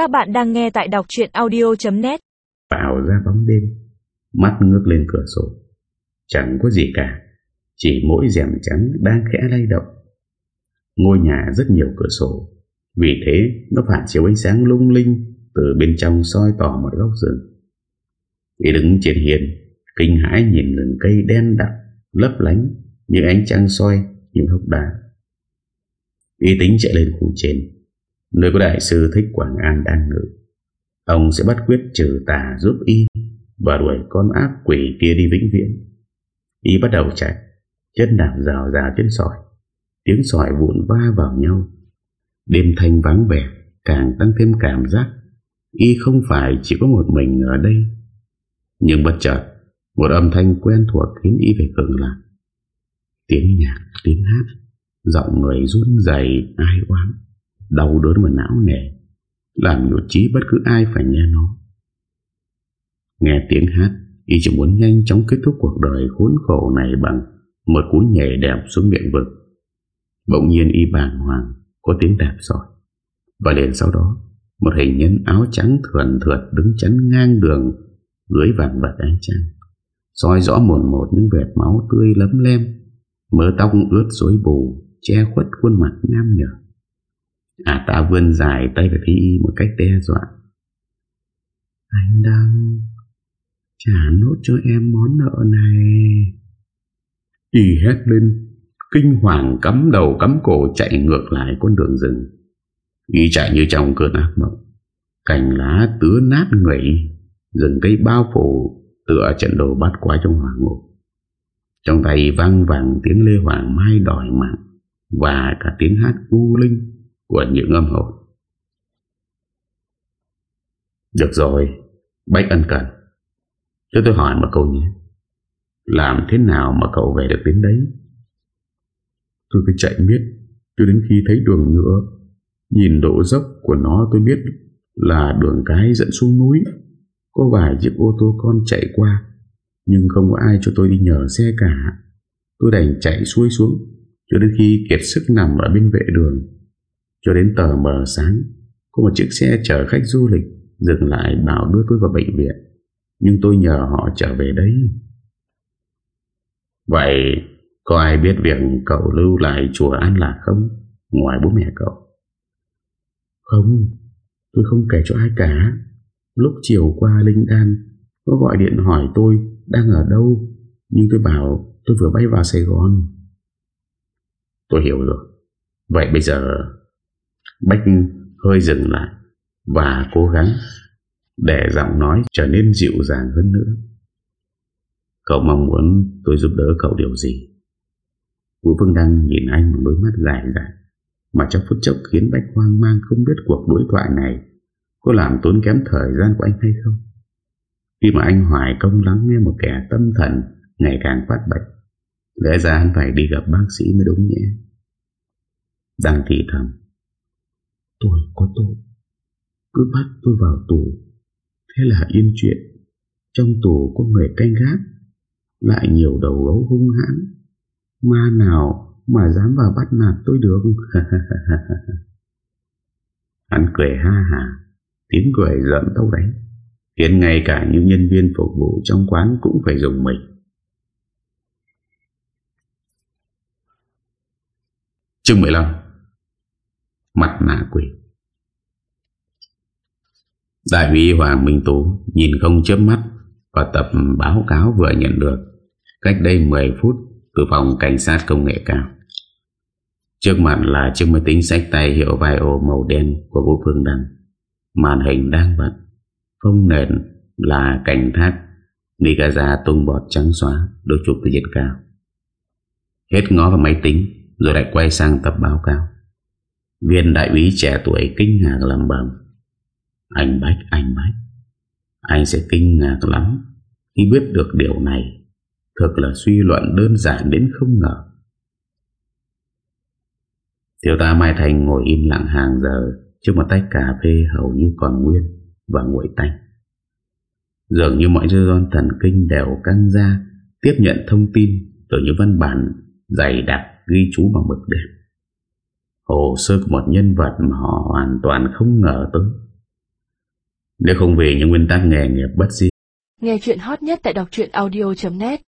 Các bạn đang nghe tại đọc chuyện audio.net Bảo ra bóng đêm, Mắt ngước lên cửa sổ. Chẳng có gì cả, Chỉ mỗi rèm trắng đang khẽ lay động. Ngôi nhà rất nhiều cửa sổ, Vì thế nó phản chiếu ánh sáng lung linh Từ bên trong soi tỏ một góc rừng. Y đứng trên hiền Kinh hãi nhìn rừng cây đen đặc, Lấp lánh Như ánh trăng soi những hốc đá. Y tính chạy lên khu trên. Nơi có đại sư Thích Quảng An đang ngự. Ông sẽ bắt quyết trừ tà giúp y Và đuổi con ác quỷ kia đi vĩnh viễn. Y bắt đầu chạy. Chân đạp rào rào trên sỏi. Tiếng sỏi vụn va vào nhau. Đêm thanh vắng vẻ Càng tăng thêm cảm giác. Y không phải chỉ có một mình ở đây Nhưng bất chợt Một âm thanh quen thuộc khiến Y phải khựng lại Tiếng nhạc, tiếng hát Giọng người run dày ai oán. Đau đớn và não nề, Làm nhột trí bất cứ ai phải nghe nó. Nghe tiếng hát, Y chỉ muốn nhanh chóng kết thúc cuộc đời khốn khổ này Bằng một cú nhảy đẹp xuống miệng vực. Bỗng nhiên Y bàng hoàng, Có tiếng đạp sỏi. Và liền sau đó, Một hình nhân áo trắng thườn thượt Đứng chắn ngang đường Dưới vàng vật ánh trăng, soi rõ một một những vệt máu tươi lấm lem, Mớ tóc ướt rối bù, Che khuất khuôn mặt nam nhở. À ta vươn dài tay về phía y một cách đe dọa. Anh đang trả nốt cho em món nợ này. Y hét lên, Kinh hoàng cắm đầu cắm cổ chạy ngược lại con đường rừng. Y chạy như trong cơn ác mộng. Cành lá tứa nát người Rừng cây bao phủ, Tựa trận đồ bắt quái trong hoàng ngục. Trong tay vang vàng tiếng Lê Hoàng Mai đòi mạng Và cả tiếng hát u linh của những âm hồn. Được rồi, Bách ân cần. Cho tôi hỏi một câu nhé. Làm thế nào mà cậu về được đến đấy? Tôi cứ chạy miết cho đến khi thấy đường nhựa Nhìn độ dốc của nó tôi biết Là đường cái dẫn xuống núi Có vài chiếc ô tô con chạy qua Nhưng không có ai cho tôi đi nhờ xe cả Tôi đành chạy xuôi xuống Cho đến khi kiệt sức nằm ở bên vệ đường cho đến tờ mờ sáng, Có một chiếc xe chở khách du lịch Dừng lại bảo đưa tôi vào bệnh viện. Nhưng tôi nhờ họ trở về đấy Vậy, Có ai biết việc cậu lưu lại chùa An Lạc không? Ngoài bố mẹ cậu. Không, Tôi không kể cho ai cả. Lúc chiều qua Linh Đan, Có gọi điện hỏi tôi đang ở đâu, Nhưng tôi bảo tôi vừa bay vào Sài Gòn. Tôi hiểu rồi. Vậy bây giờ Bách hơi dừng lại Và cố gắng Để giọng nói trở nên dịu dàng hơn nữa. Cậu mong muốn tôi giúp đỡ cậu điều gì? Vũ Phương Đăng nhìn anh một đôi mắt dài dài Mà trong phút chốc khiến Bách hoang mang Không biết cuộc đối thoại này Có làm tốn kém thời gian của anh hay không. Khi mà anh hoài công lắng nghe Một kẻ tâm thần Ngày càng phát bệnh Lẽ ra anh phải đi gặp bác sĩ mới đúng nhé. Đăng thì thầm Tôi có tội. Cứ bắt tôi vào tù. Thế là yên chuyện. Trong tù có người canh gác, Lại nhiều đầu gấu hung hãn. Ma nào mà dám vào bắt nạt tôi được? Hắn cười ha hà, Tiếng cười giận tâu đánh. Khiến ngay cả những nhân viên phục vụ trong quán cũng phải dùng mình. Chương 15 Mặt nạ quỷ Đại úy Hoàng Minh Tú nhìn không chớp mắt và tập báo cáo vừa nhận được cách đây 10 phút, từ phòng cảnh sát công nghệ cao. Trước mặt là chiếc máy tính sách tay hiệu vai ô màu đen của Vũ Phương Đăng. Màn hình đang bật. Phông nền là cảnh thác Nigaza tung bọt trắng xóa đối chụp từ diện cao. Hết ngó vào máy tính, rồi lại quay sang tập báo cáo. Viên đại úy trẻ tuổi kinh ngạc lầm bầm Anh Bách, anh Bách Anh sẽ kinh ngạc lắm Khi biết được điều này. Thực là suy luận đơn giản đến không ngờ. Thiếu tá Mai Thành ngồi im lặng hàng giờ Trước một tách cà phê hầu như còn nguyên Và nguội tanh. Dường như mọi dư don thần kinh đều căng ra Tiếp nhận thông tin Từ những văn bản dày đặc ghi chú bằng mực đen Hồ sơ của một nhân vật mà họ hoàn toàn không ngờ tới. Nếu không vì những nguyên tắc nghề nghiệp bất di Nghe chuyện hot nhất tại đọc audio.net